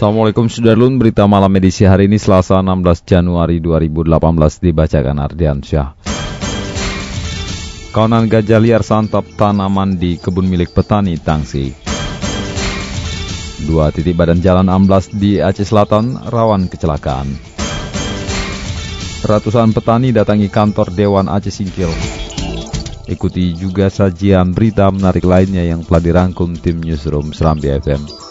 Assalamualaikum Sudarlun, berita malam edisi hari ini Selasa 16 Januari 2018 dibacakan Ardian Syah. Kawanan gajah liar santap tanaman di kebun milik petani Tangsi. Dua titik badan jalan amblas di Aceh Selatan rawan kecelakaan. Ratusan petani datangi kantor Dewan Aceh Singkil. Ikuti juga sajian berita menarik lainnya yang telah dirangkum tim Newsroom Serambi FM.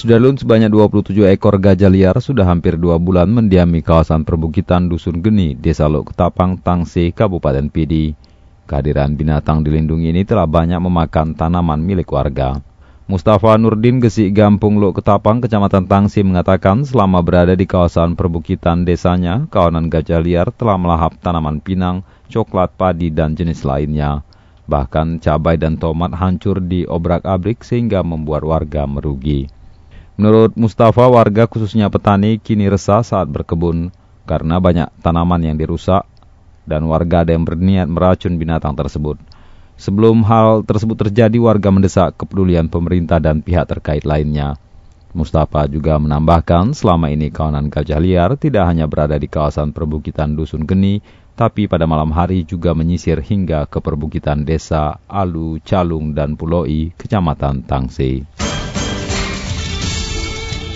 Sudarlun sebanyak 27 ekor gajah liar sudah hampir dua bulan mendiami kawasan perbukitan Dusun Geni, Desa Lok Ketapang, Tangsi, Kabupaten Pidi. Kehadiran binatang dilindungi ini telah banyak memakan tanaman milik warga. Mustafa Nurdin Gesi Gampung Lok Ketapang, Kecamatan Tangsi mengatakan selama berada di kawasan perbukitan desanya, kawanan gajah liar telah melahap tanaman pinang, coklat, padi, dan jenis lainnya. Bahkan cabai dan tomat hancur di obrak-abrik sehingga membuat warga merugi. Menurut Mustafa, warga khususnya petani kini resah saat berkebun karena banyak tanaman yang dirusak dan warga ada yang berniat meracun binatang tersebut. Sebelum hal tersebut terjadi, warga mendesak kepedulian pemerintah dan pihak terkait lainnya. Mustafa juga menambahkan selama ini kawanan gajah liar tidak hanya berada di kawasan perbukitan Dusun Geni, tapi pada malam hari juga menyisir hingga ke perbukitan desa Alu, Calung, dan Puloi, Kecamatan Tangsi.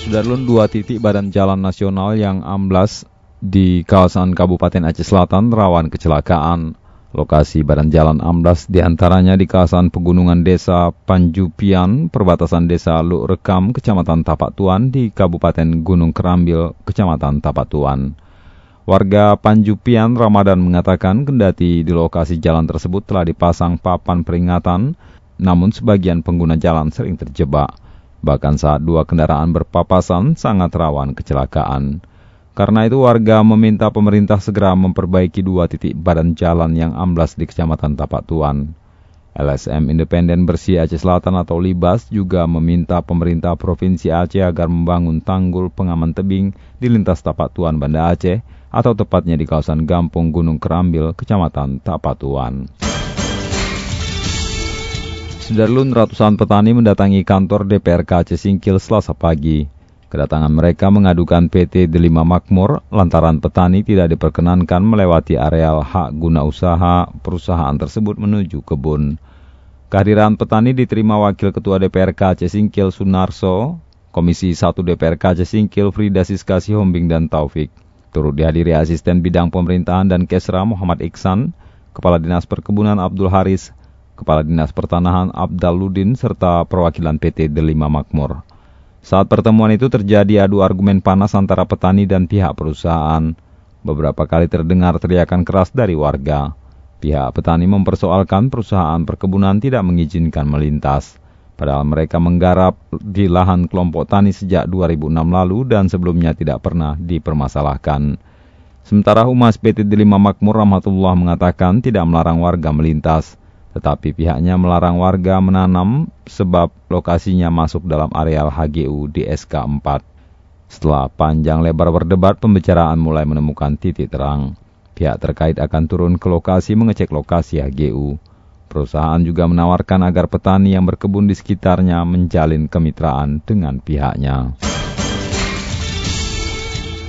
Sudarlun dua titik badan jalan nasional yang amblas di kawasan Kabupaten Aceh Selatan rawan kecelakaan. Lokasi badan jalan amblas di antaranya di kawasan pegunungan desa Panjupian, perbatasan desa Luk Rekam, Kecamatan Tapak Tuan di Kabupaten Gunung Kerambil, Kecamatan Tapak Tuan. Warga Panjupian Ramadan mengatakan kendati di lokasi jalan tersebut telah dipasang papan peringatan, namun sebagian pengguna jalan sering terjebak. Bahkan saat dua kendaraan berpapasan sangat rawan kecelakaan. Karena itu warga meminta pemerintah segera memperbaiki dua titik badan jalan yang amblas di Kecamatan Tapak Tuan. LSM Independen Bersih Aceh Selatan atau Libas juga meminta pemerintah Provinsi Aceh agar membangun tanggul pengaman tebing di lintas Tapak Tuan Banda Aceh atau tepatnya di kawasan Gampung Gunung Kerambil, Kecamatan Tapak Tuan. Sudarlun ratusan petani mendatangi kantor DPRK Aceh Singkil selasa pagi. Kedatangan mereka mengadukan PT Delima Makmur lantaran petani tidak diperkenankan melewati areal hak guna usaha perusahaan tersebut menuju kebun. Kehadiran petani diterima Wakil Ketua DPRK Aceh Singkil Sunarso, Komisi 1 DPRK Aceh Singkil Frida Siska Hombing dan Taufik. Turut dihadiri asisten bidang pemerintahan dan Kesra Muhammad Iksan, Kepala Dinas Perkebunan Abdul Haris, Kepala Dinas Pertanahan Abdaludin, serta perwakilan PT Delima Makmur. Saat pertemuan itu terjadi adu argumen panas antara petani dan pihak perusahaan. Beberapa kali terdengar teriakan keras dari warga. Pihak petani mempersoalkan perusahaan perkebunan tidak mengizinkan melintas. Padahal mereka menggarap di lahan kelompok tani sejak 2006 lalu dan sebelumnya tidak pernah dipermasalahkan. Sementara Humas PT Delima Makmur Rahmatullah mengatakan tidak melarang warga melintas tetapi pihaknya melarang warga menanam sebab lokasinya masuk dalam areal HGU di SK 4. Setelah panjang lebar berdebat, pembicaraan mulai menemukan titik terang. Pihak terkait akan turun ke lokasi mengecek lokasi HGU. Perusahaan juga menawarkan agar petani yang berkebun di sekitarnya menjalin kemitraan dengan pihaknya.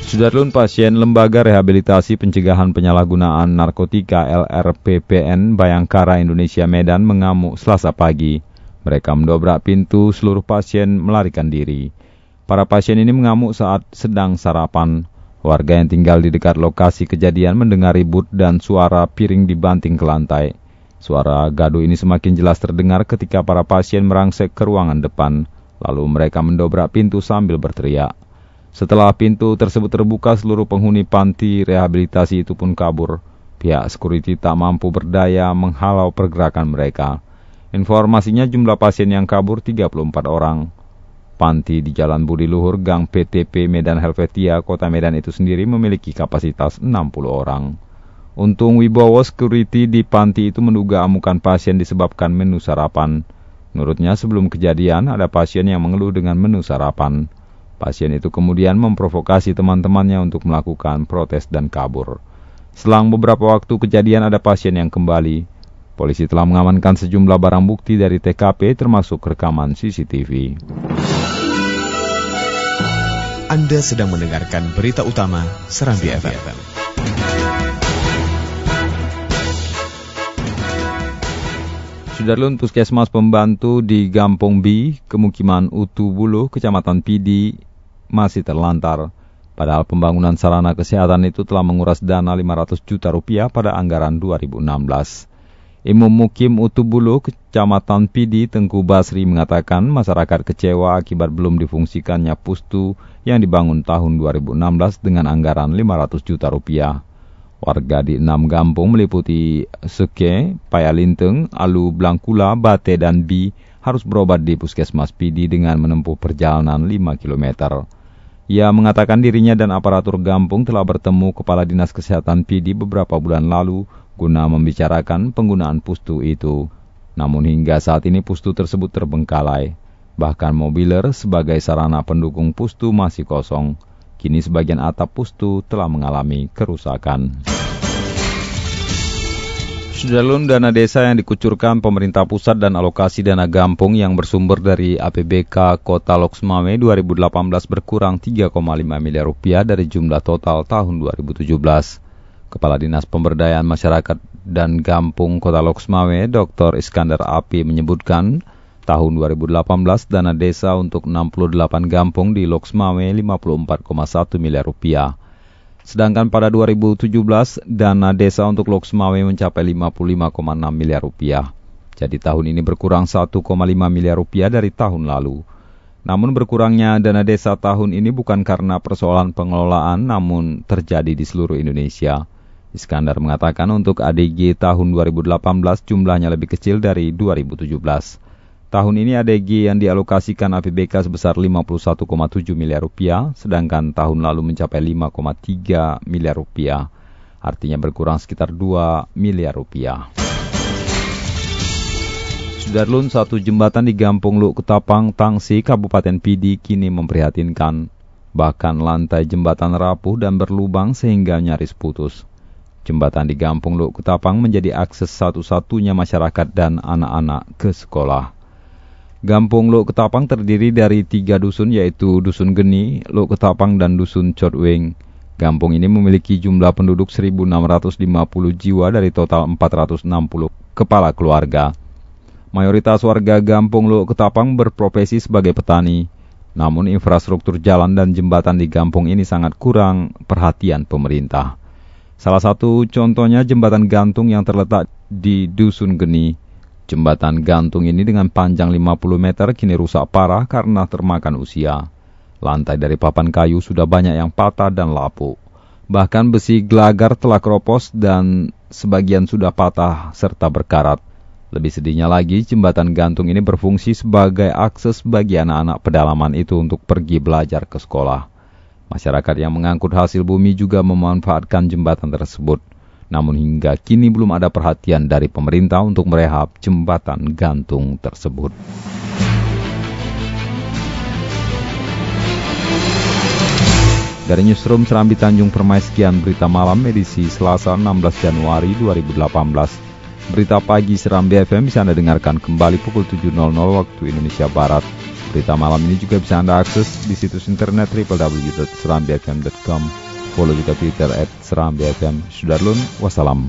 Sudarlun pasien Lembaga Rehabilitasi Pencegahan Penyalahgunaan Narkotika LRPPN Bayangkara Indonesia Medan mengamuk selasa pagi. Mereka mendobrak pintu seluruh pasien melarikan diri. Para pasien ini mengamuk saat sedang sarapan. Warga yang tinggal di dekat lokasi kejadian mendengar ribut dan suara piring dibanting ke lantai. Suara gaduh ini semakin jelas terdengar ketika para pasien merangsek ke ruangan depan, lalu mereka mendobrak pintu sambil berteriak. Setelah pintu tersebut terbuka, seluruh penghuni panti rehabilitasi itu pun kabur. Pihak security tak mampu berdaya menghalau pergerakan mereka. Informasinya jumlah pasien yang kabur 34 orang. Panti di Jalan Budi Luhur, Gang PTP Medan Helvetia, Kota Medan itu sendiri memiliki kapasitas 60 orang. Untung Wibowo Security di panti itu menduga amukan pasien disebabkan menu sarapan. Menurutnya sebelum kejadian ada pasien yang mengeluh dengan menu sarapan. Pasien itu kemudian memprovokasi teman-temannya untuk melakukan protes dan kabur. Selang beberapa waktu kejadian ada pasien yang kembali. Polisi telah mengamankan sejumlah barang bukti dari TKP termasuk rekaman CCTV. Anda sedang mendengarkan berita utama Serambi FM. Sudarlun Puskesmas Pembantu di Gampong B, Kemukiman Utu Bulu, Kecamatan Pidi, masih terlantar. Padahal pembangunan sarana kesehatan itu telah menguras dana 500 juta rupiah pada anggaran 2016. Imam Mukim Utu Bulu, Kecamatan Pidi, Tengku Basri mengatakan masyarakat kecewa akibat belum difungsikannya pustu yang dibangun tahun 2016 dengan anggaran 500 juta rupiah. Warga di enam kampung meliputi Seke, Payalinteng, Alu, Blangkula, Bate, dan Bi harus berobat di Puskesmas Pidi dengan menempuh perjalanan 5 km. Ia mengatakan dirinya dan aparatur kampung telah bertemu Kepala Dinas Kesehatan Pidi beberapa bulan lalu guna membicarakan penggunaan pustu itu. Namun hingga saat ini pustu tersebut terbengkalai. Bahkan mobiler sebagai sarana pendukung pustu masih kosong. Kini sebagian atap pustu telah mengalami kerusakan. Sudarlun dana desa yang dikucurkan pemerintah pusat dan alokasi dana gampung yang bersumber dari APBK Kota Loksmawe 2018 berkurang 3,5 miliar rupiah dari jumlah total tahun 2017. Kepala Dinas Pemberdayaan Masyarakat dan Gampung Kota Loksmawe, Dr. Iskandar Api menyebutkan, Tahun 2018, dana desa untuk 68 gampung di Loksmawe 54,1 miliar rupiah. Sedangkan pada 2017, dana desa untuk Loksmawe mencapai 55,6 miliar rupiah. Jadi tahun ini berkurang 1,5 miliar rupiah dari tahun lalu. Namun berkurangnya dana desa tahun ini bukan karena persoalan pengelolaan, namun terjadi di seluruh Indonesia. Iskandar mengatakan untuk ADG tahun 2018 jumlahnya lebih kecil dari 2017. Tahun ini ADG yang dialokasikan APBK sebesar 51,7 miliar rupiah, sedangkan tahun lalu mencapai 5,3 miliar rupiah. Artinya berkurang sekitar 2 miliar rupiah. Sudarlun, satu jembatan di Gampung Luk Ketapang, Tangsi, Kabupaten Pidi kini memprihatinkan. Bahkan lantai jembatan rapuh dan berlubang sehingga nyaris putus. Jembatan di Gampung Luk Ketapang menjadi akses satu-satunya masyarakat dan anak-anak ke sekolah. Gampung Lok Ketapang terdiri dari tiga dusun yaitu Dusun Geni, Lok Ketapang, dan Dusun Cotwing. Gampung ini memiliki jumlah penduduk 1.650 jiwa dari total 460 kepala keluarga. Mayoritas warga Gampung Lok Ketapang berprofesi sebagai petani. Namun infrastruktur jalan dan jembatan di kampung ini sangat kurang perhatian pemerintah. Salah satu contohnya jembatan gantung yang terletak di Dusun Geni Jembatan gantung ini dengan panjang 50 meter kini rusak parah karena termakan usia. Lantai dari papan kayu sudah banyak yang patah dan lapuk. Bahkan besi gelagar telah keropos dan sebagian sudah patah serta berkarat. Lebih sedihnya lagi, jembatan gantung ini berfungsi sebagai akses bagi anak-anak pedalaman itu untuk pergi belajar ke sekolah. Masyarakat yang mengangkut hasil bumi juga memanfaatkan jembatan tersebut. Namun hingga kini belum ada perhatian dari pemerintah untuk merehab jembatan gantung tersebut. Dari Newsroom Serambi Tanjung Permai sekian berita malam edisi Selasa 16 Januari 2018. Berita pagi Serambi FM bisa Anda dengarkan kembali pukul 7.00 waktu Indonesia Barat. Berita malam ini juga bisa Anda akses di situs internet www.serambifm.com follow juga Twitter at Seram BFM. Sudarlun, wassalam.